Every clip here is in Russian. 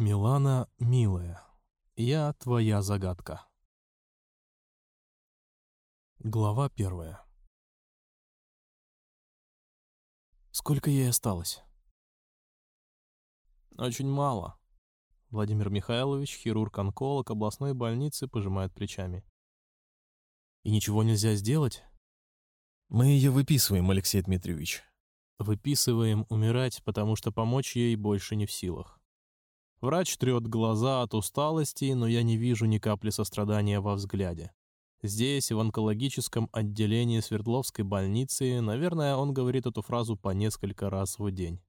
Милана, милая, я твоя загадка. Глава первая. Сколько ей осталось? Очень мало. Владимир Михайлович, хирург-онколог областной больницы, пожимает плечами. И ничего нельзя сделать? Мы ее выписываем, Алексей Дмитриевич. Выписываем умирать, потому что помочь ей больше не в силах. Врач трет глаза от усталости, но я не вижу ни капли сострадания во взгляде. Здесь, в онкологическом отделении Свердловской больницы, наверное, он говорит эту фразу по несколько раз в день.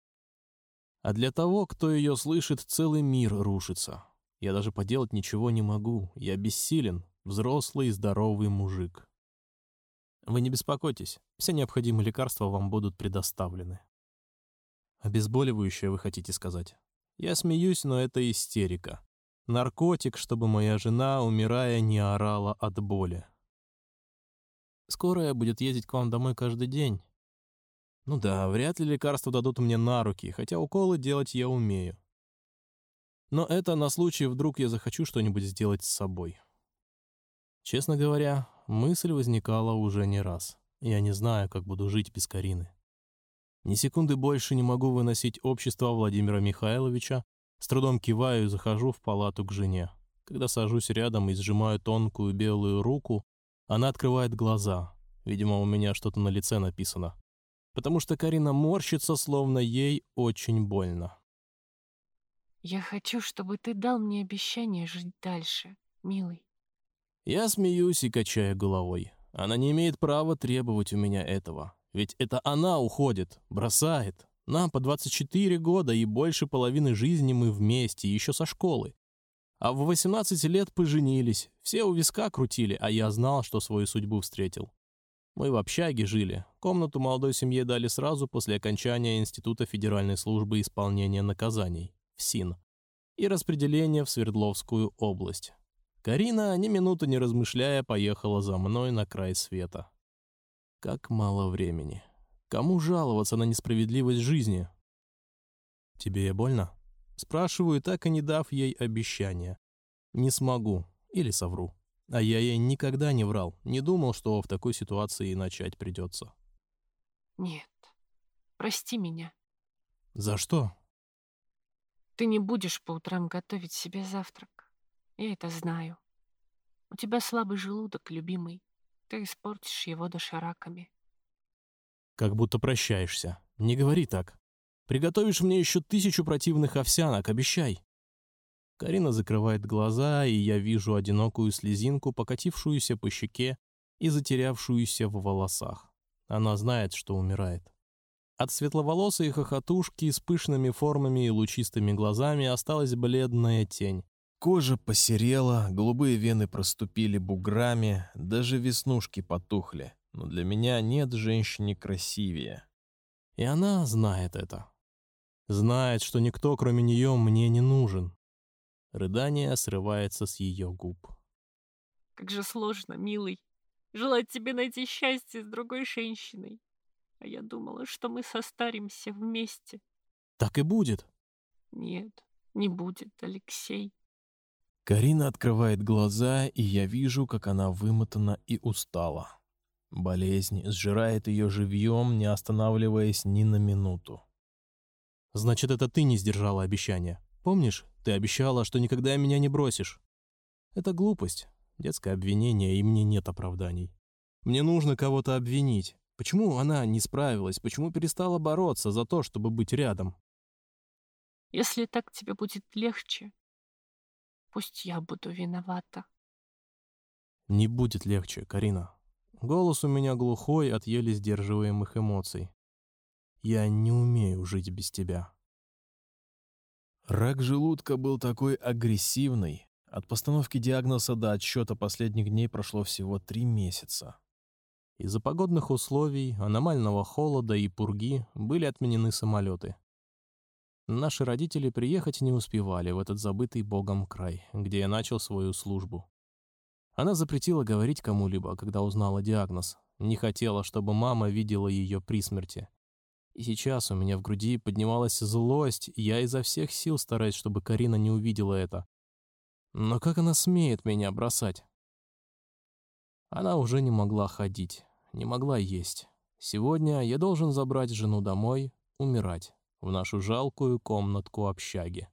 А для того, кто ее слышит, целый мир рушится. Я даже поделать ничего не могу. Я бессилен, взрослый и здоровый мужик. Вы не беспокойтесь, все необходимые лекарства вам будут предоставлены. Обезболивающее вы хотите сказать? Я смеюсь, но это истерика. Наркотик, чтобы моя жена, умирая, не орала от боли. Скорая будет ездить к вам домой каждый день. Ну да, вряд ли лекарства дадут мне на руки, хотя уколы делать я умею. Но это на случай, вдруг я захочу что-нибудь сделать с собой. Честно говоря, мысль возникала уже не раз. Я не знаю, как буду жить без Карины. Ни секунды больше не могу выносить общество Владимира Михайловича, с трудом киваю и захожу в палату к жене. Когда сажусь рядом и сжимаю тонкую белую руку, она открывает глаза. Видимо, у меня что-то на лице написано. Потому что Карина морщится, словно ей очень больно. Я хочу, чтобы ты дал мне обещание жить дальше, милый. Я смеюсь и качаю головой. Она не имеет права требовать у меня этого. Ведь это она уходит, бросает, нам по 24 года и больше половины жизни мы вместе, еще со школы. А в 18 лет поженились, все у виска крутили, а я знал, что свою судьбу встретил. Мы в общаге жили, комнату молодой семье дали сразу после окончания Института Федеральной службы исполнения наказаний, ФСИН, и распределения в Свердловскую область. Карина, ни минуты не размышляя, поехала за мной на край света. Как мало времени. Кому жаловаться на несправедливость жизни? Тебе больно? Спрашиваю, так и не дав ей обещания. Не смогу. Или совру. А я ей никогда не врал. Не думал, что в такой ситуации начать придется. Нет. Прости меня. За что? Ты не будешь по утрам готовить себе завтрак. Я это знаю. У тебя слабый желудок, любимый. Ты испортишь его дошираками. Как будто прощаешься. Не говори так. Приготовишь мне еще тысячу противных овсянок, обещай. Карина закрывает глаза, и я вижу одинокую слезинку, покатившуюся по щеке и затерявшуюся в волосах. Она знает, что умирает. От светловолосой хохотушки с пышными формами и лучистыми глазами осталась бледная тень. Кожа посерела, голубые вены проступили буграми, даже веснушки потухли но для меня нет женщины красивее. И она знает это. Знает, что никто, кроме нее, мне не нужен. Рыдание срывается с ее губ. Как же сложно, милый. Желать тебе найти счастье с другой женщиной. А я думала, что мы состаримся вместе. Так и будет. Нет, не будет, Алексей. Карина открывает глаза, и я вижу, как она вымотана и устала. Болезнь сжирает ее живьем, не останавливаясь ни на минуту. «Значит, это ты не сдержала обещания. Помнишь, ты обещала, что никогда меня не бросишь?» «Это глупость, детское обвинение, и мне нет оправданий. Мне нужно кого-то обвинить. Почему она не справилась? Почему перестала бороться за то, чтобы быть рядом?» «Если так тебе будет легче, пусть я буду виновата». «Не будет легче, Карина. Голос у меня глухой от еле сдерживаемых эмоций. Я не умею жить без тебя. Рак желудка был такой агрессивный. От постановки диагноза до отсчета последних дней прошло всего три месяца. Из-за погодных условий, аномального холода и пурги были отменены самолеты. Наши родители приехать не успевали в этот забытый богом край, где я начал свою службу. Она запретила говорить кому-либо, когда узнала диагноз. Не хотела, чтобы мама видела ее при смерти. И сейчас у меня в груди поднималась злость, я изо всех сил стараюсь, чтобы Карина не увидела это. Но как она смеет меня бросать? Она уже не могла ходить, не могла есть. Сегодня я должен забрать жену домой, умирать, в нашу жалкую комнатку общаги.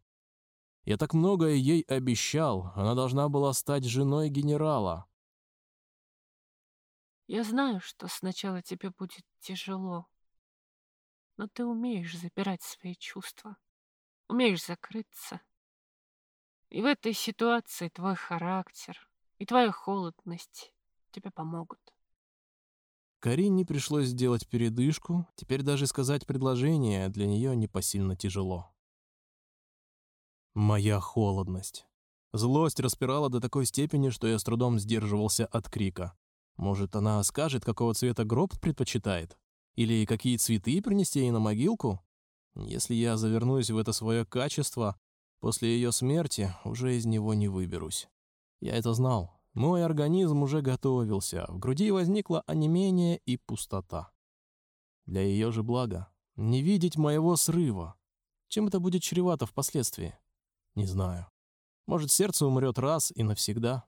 Я так многое ей обещал, она должна была стать женой генерала. Я знаю, что сначала тебе будет тяжело, но ты умеешь запирать свои чувства, умеешь закрыться. И в этой ситуации твой характер и твоя холодность тебе помогут. Карине пришлось сделать передышку, теперь даже сказать предложение для нее непосильно тяжело. Моя холодность. Злость распирала до такой степени, что я с трудом сдерживался от крика. Может, она скажет, какого цвета гроб предпочитает? Или какие цветы принести ей на могилку? Если я завернусь в это свое качество, после ее смерти уже из него не выберусь. Я это знал. Мой организм уже готовился. В груди возникло онемение и пустота. Для ее же блага. Не видеть моего срыва. Чем это будет чревато впоследствии? Не знаю. Может, сердце умрет раз и навсегда?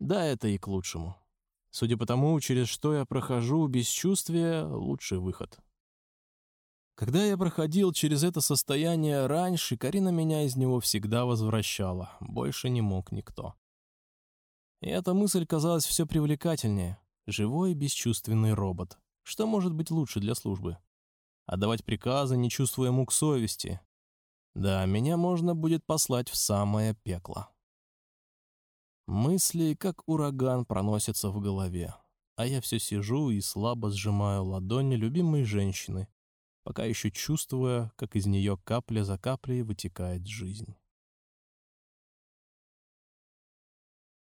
Да, это и к лучшему. Судя по тому, через что я прохожу, бесчувствие — лучший выход. Когда я проходил через это состояние раньше, Карина меня из него всегда возвращала. Больше не мог никто. И эта мысль казалась все привлекательнее. Живой бесчувственный робот. Что может быть лучше для службы? Отдавать приказы, не чувствуя мук совести. Да, меня можно будет послать в самое пекло. Мысли, как ураган, проносятся в голове, а я все сижу и слабо сжимаю ладони любимой женщины, пока еще чувствуя, как из нее капля за каплей вытекает жизнь.